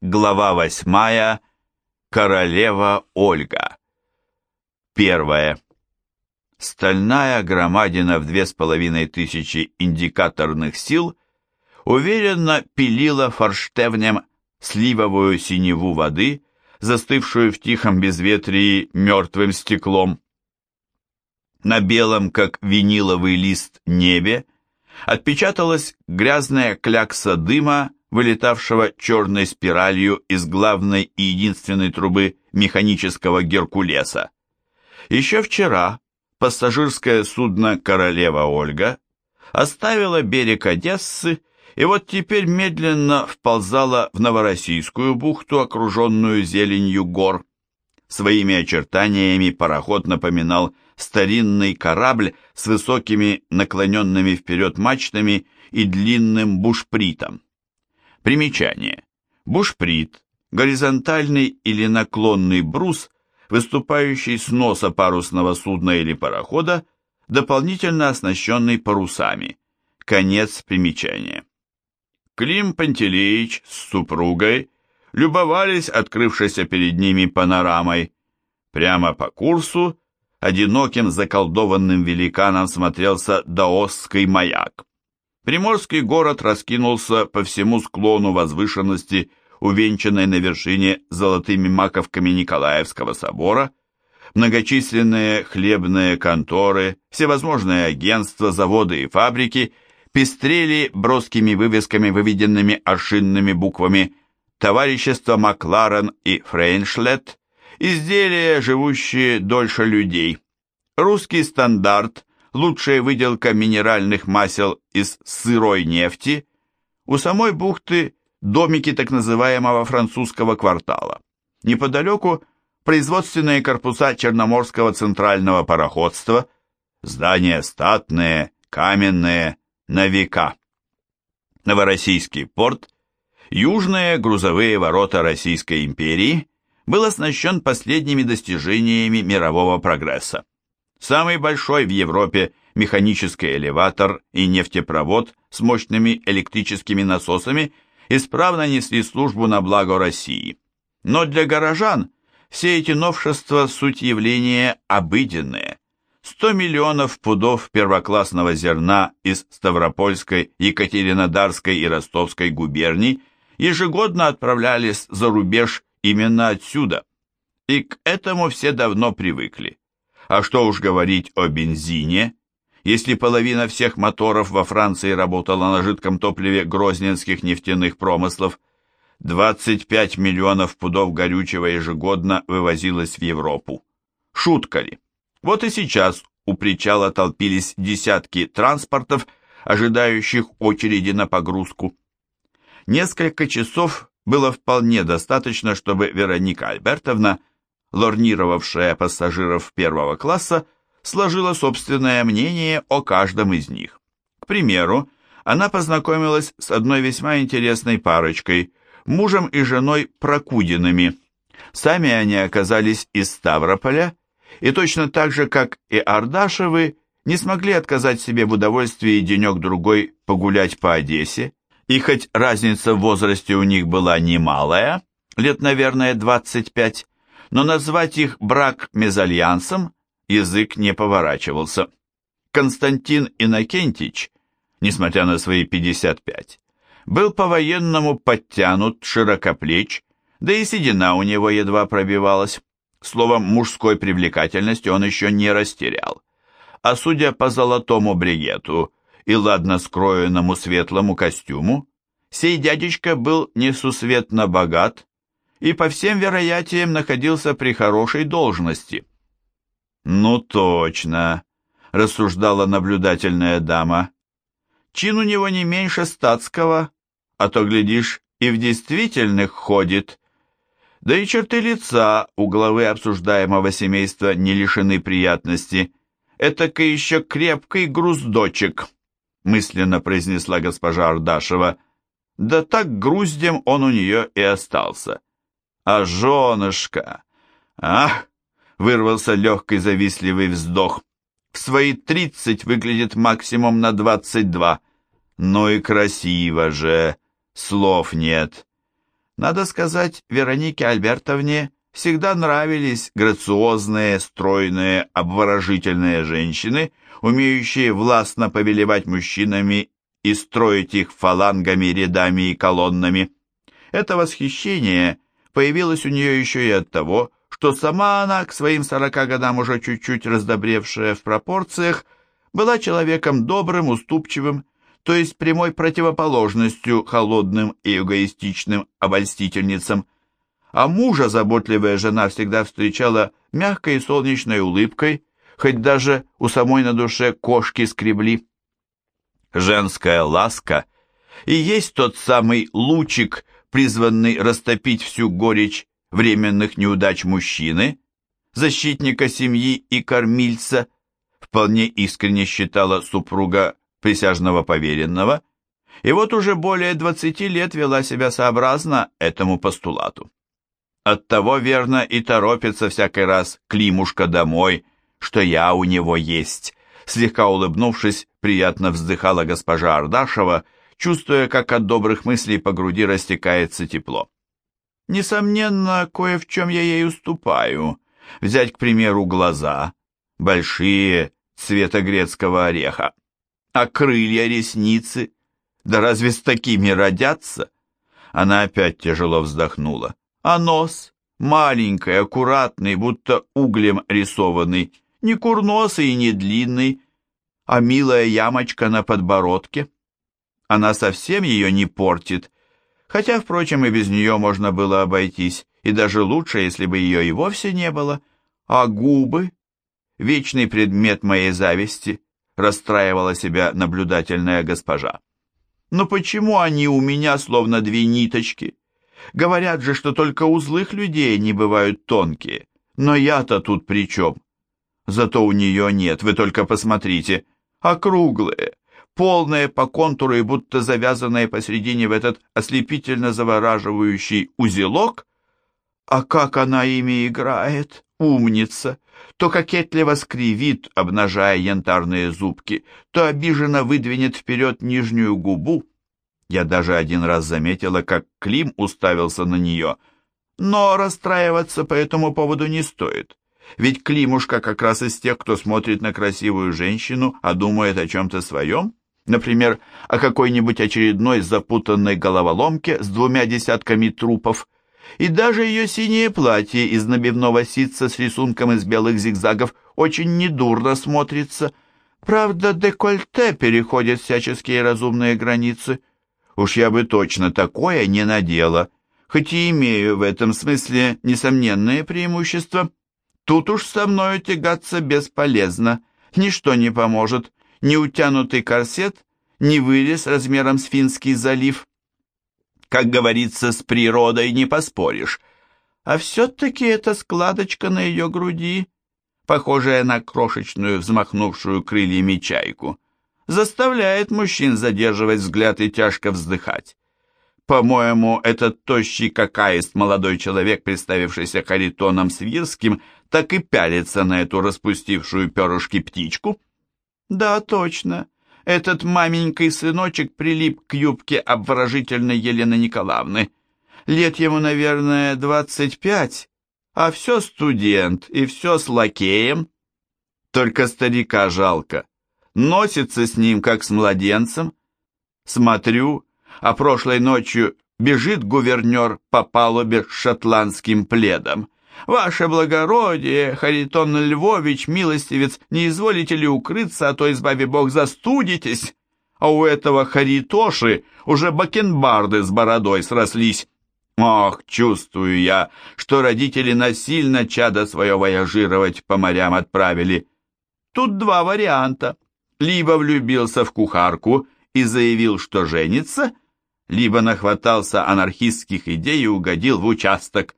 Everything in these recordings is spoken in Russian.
Глава восьмая. Королева Ольга. Первое. Стальная громадина в две с половиной тысячи индикаторных сил уверенно пилила форштевнем сливовую синеву воды, застывшую в тихом безветрии мертвым стеклом. На белом, как виниловый лист, небе отпечаталась грязная клякса дыма, вылетавшего черной спиралью из главной и единственной трубы механического Геркулеса. Еще вчера пассажирское судно «Королева Ольга» оставило берег Одессы и вот теперь медленно вползала в Новороссийскую бухту, окруженную зеленью гор. Своими очертаниями пароход напоминал старинный корабль с высокими наклоненными вперед мачтами и длинным бушпритом. Примечание. Бушприт – горизонтальный или наклонный брус, выступающий с носа парусного судна или парохода, дополнительно оснащенный парусами. Конец примечания. Клим Пантелеич с супругой любовались открывшейся перед ними панорамой. Прямо по курсу одиноким заколдованным великаном смотрелся даосский маяк. Приморский город раскинулся по всему склону возвышенности, увенчанной на вершине золотыми маковками Николаевского собора, многочисленные хлебные конторы, всевозможные агентства, заводы и фабрики пестрели броскими вывесками, выведенными аршинными буквами «Товарищество Макларен и Фрейншлет», изделия, живущие дольше людей, русский стандарт, лучшая выделка минеральных масел из сырой нефти, у самой бухты домики так называемого французского квартала. Неподалеку производственные корпуса Черноморского центрального пароходства, здания статные, каменные, на века. Новороссийский порт, южные грузовые ворота Российской империи, был оснащен последними достижениями мирового прогресса. Самый большой в Европе механический элеватор и нефтепровод с мощными электрическими насосами исправно несли службу на благо России. Но для горожан все эти новшества суть явления обыденные. 100 миллионов пудов первоклассного зерна из Ставропольской, Екатеринодарской и Ростовской губерний ежегодно отправлялись за рубеж именно отсюда. И к этому все давно привыкли. А что уж говорить о бензине, если половина всех моторов во Франции работала на жидком топливе грозненских нефтяных промыслов, 25 миллионов пудов горючего ежегодно вывозилось в Европу. Шутка ли? Вот и сейчас у причала толпились десятки транспортов, ожидающих очереди на погрузку. Несколько часов было вполне достаточно, чтобы Вероника Альбертовна лорнировавшая пассажиров первого класса, сложила собственное мнение о каждом из них. К примеру, она познакомилась с одной весьма интересной парочкой, мужем и женой Прокудинами. Сами они оказались из Ставрополя, и точно так же, как и Ардашевы, не смогли отказать себе в удовольствии денек-другой погулять по Одессе, и хоть разница в возрасте у них была немалая, лет, наверное, 25, но назвать их брак мезальянсом язык не поворачивался. Константин Иннокентич, несмотря на свои 55, был по-военному подтянут, широкоплеч, да и седина у него едва пробивалась. Словом, мужской привлекательности он еще не растерял. А судя по золотому бригету и ладно скроенному светлому костюму, сей дядечка был несусветно богат, и по всем вероятиям находился при хорошей должности. «Ну точно», — рассуждала наблюдательная дама. «Чин у него не меньше статского, а то, глядишь, и в действительных ходит. Да и черты лица у главы обсуждаемого семейства не лишены приятности. Этакой еще крепкий груздочек», — мысленно произнесла госпожа Ардашева. «Да так груздем он у нее и остался». А женушка! Ах! Вырвался легкий завистливый вздох. В свои тридцать выглядит максимум на двадцать два. Ну и красиво же! Слов нет. Надо сказать, Веронике Альбертовне всегда нравились грациозные, стройные, обворожительные женщины, умеющие властно повелевать мужчинами и строить их фалангами, рядами и колоннами. Это восхищение появилось у нее еще и от того, что сама она, к своим сорока годам уже чуть-чуть раздобревшая в пропорциях, была человеком добрым, уступчивым, то есть прямой противоположностью холодным и эгоистичным обольстительницам. А мужа заботливая жена всегда встречала мягкой и солнечной улыбкой, хоть даже у самой на душе кошки скребли. Женская ласка и есть тот самый лучик, призванный растопить всю горечь временных неудач мужчины, защитника семьи и кормильца, вполне искренне считала супруга присяжного поверенного, и вот уже более 20 лет вела себя сообразно этому постулату. Оттого верно и торопится всякий раз Климушка домой, что я у него есть. Слегка улыбнувшись, приятно вздыхала госпожа Ардашева, чувствуя, как от добрых мыслей по груди растекается тепло. Несомненно, кое в чем я ей уступаю. Взять, к примеру, глаза, большие, цвета грецкого ореха. А крылья, ресницы, да разве с такими родятся? Она опять тяжело вздохнула. А нос? Маленький, аккуратный, будто углем рисованный, не курносый и не длинный, а милая ямочка на подбородке. Она совсем ее не портит, хотя, впрочем, и без нее можно было обойтись, и даже лучше, если бы ее и вовсе не было. А губы? Вечный предмет моей зависти, расстраивала себя наблюдательная госпожа. Но почему они у меня словно две ниточки? Говорят же, что только у злых людей не бывают тонкие. Но я-то тут при чем? Зато у нее нет, вы только посмотрите. Округлые, полные по контуру и будто завязанные посредине в этот ослепительно завораживающий узелок. А как она ими играет, умница! То кокетливо скривит, обнажая янтарные зубки, то обиженно выдвинет вперед нижнюю губу. Я даже один раз заметила, как Клим уставился на нее. Но расстраиваться по этому поводу не стоит. Ведь Климушка как раз из тех, кто смотрит на красивую женщину, а думает о чем-то своем. Например, о какой-нибудь очередной запутанной головоломке с двумя десятками трупов. И даже ее синее платье из набивного ситца с рисунком из белых зигзагов очень недурно смотрится. Правда, декольте переходит всяческие разумные границы. Уж я бы точно такое не надела, хоть и имею в этом смысле несомненные преимущества. Тут уж со мною тягаться бесполезно, ничто не поможет ни утянутый корсет, ни вырез размером с Финский залив. Как говорится, с природой не поспоришь. А все-таки эта складочка на ее груди, похожая на крошечную взмахнувшую крыльями чайку, заставляет мужчин задерживать взгляд и тяжко вздыхать. По-моему, этот тощий какаист молодой человек, представившийся Харитоном Свирским, так и пялится на эту распустившую перышки птичку. Да, точно. Этот маменький сыночек прилип к юбке обворожительной Елены Николаевны. Лет ему, наверное, двадцать пять, а все студент и все с лакеем. Только старика жалко. Носится с ним, как с младенцем. Смотрю, а прошлой ночью бежит гувернер по палубе с шотландским пледом. «Ваше благородие, Харитон Львович, милостивец, не изволите ли укрыться, а то, избави Бог, застудитесь?» А у этого Харитоши уже бакенбарды с бородой срослись. Ох, чувствую я, что родители насильно чада свое вояжировать по морям отправили. Тут два варианта. Либо влюбился в кухарку и заявил, что женится, либо нахватался анархистских идей и угодил в участок.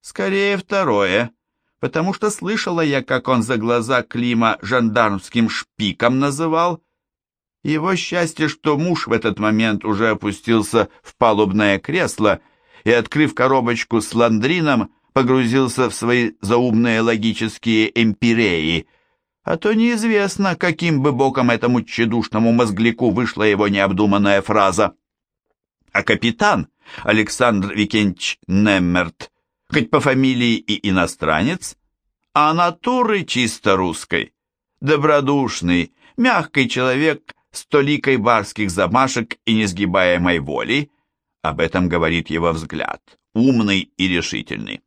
Скорее второе, потому что слышала я, как он за глаза Клима жандармским шпиком называл. Его счастье, что муж в этот момент уже опустился в палубное кресло и, открыв коробочку с ландрином, погрузился в свои заумные логические эмпиреи, а то неизвестно, каким бы боком этому тщедушному мозгляку вышла его необдуманная фраза. А капитан — Александр Викентьевич Неммерт, хоть по фамилии и иностранец, а натуры чисто русской. Добродушный, мягкий человек с толикой барских замашек и несгибаемой воли, об этом говорит его взгляд, умный и решительный.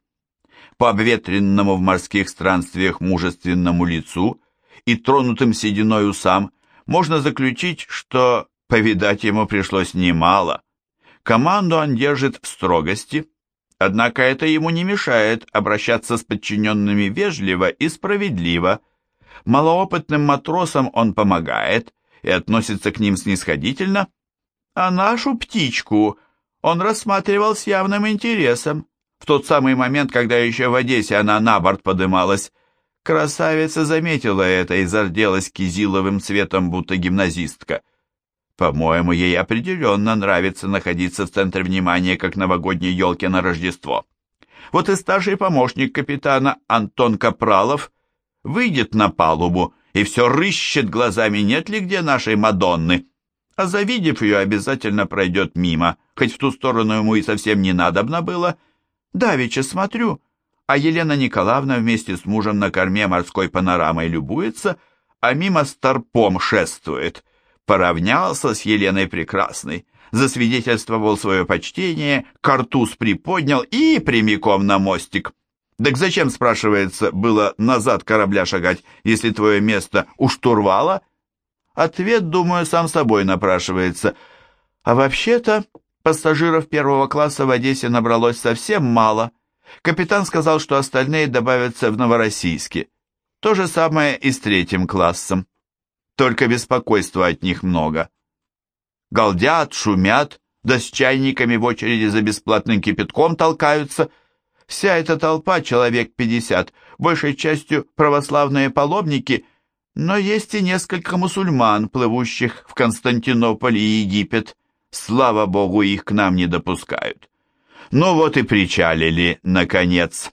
По обветренному в морских странствиях мужественному лицу и тронутым сединой усам можно заключить, что повидать ему пришлось немало. Команду он держит в строгости, однако это ему не мешает обращаться с подчиненными вежливо и справедливо. Малоопытным матросам он помогает и относится к ним снисходительно, а нашу птичку он рассматривал с явным интересом. В тот самый момент, когда еще в Одессе она на борт подымалась, красавица заметила это и зарделась кизиловым цветом, будто гимназистка. По-моему, ей определенно нравится находиться в центре внимания, как новогодней елки на Рождество. Вот и старший помощник капитана Антон Капралов выйдет на палубу и все рыщет глазами, нет ли где нашей Мадонны. А завидев ее, обязательно пройдет мимо, хоть в ту сторону ему и совсем не надобно было. Давеча смотрю, а Елена Николаевна вместе с мужем на корме морской панорамой любуется, а мимо старпом шествует. Поравнялся с Еленой Прекрасной, засвидетельствовал свое почтение, картуз приподнял и прямиком на мостик. Так зачем, спрашивается, было назад корабля шагать, если твое место у штурвала? Ответ, думаю, сам собой напрашивается. А вообще-то пассажиров первого класса в Одессе набралось совсем мало. Капитан сказал, что остальные добавятся в Новороссийске. То же самое и с третьим классом. Только беспокойства от них много. Галдят, шумят, да с чайниками в очереди за бесплатным кипятком толкаются – Вся эта толпа, человек пятьдесят, большей частью православные паломники, но есть и несколько мусульман, плывущих в Константинополь и Египет. Слава Богу, их к нам не допускают. Ну вот и причалили, наконец.